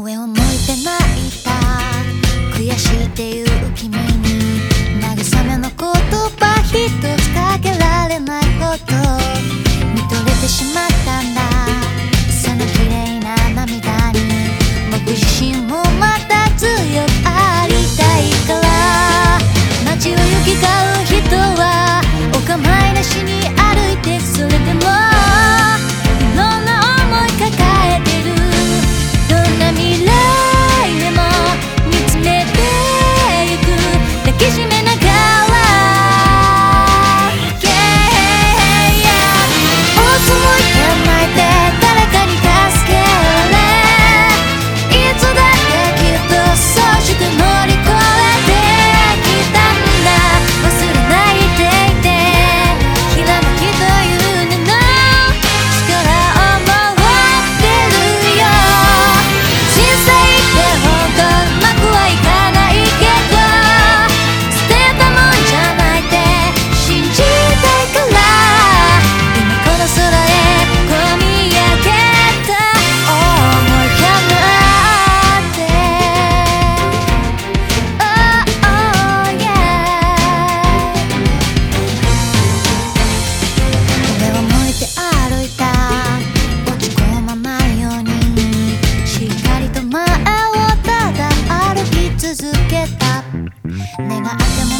上を向いて泣いた。悔しいっていう 내가 아까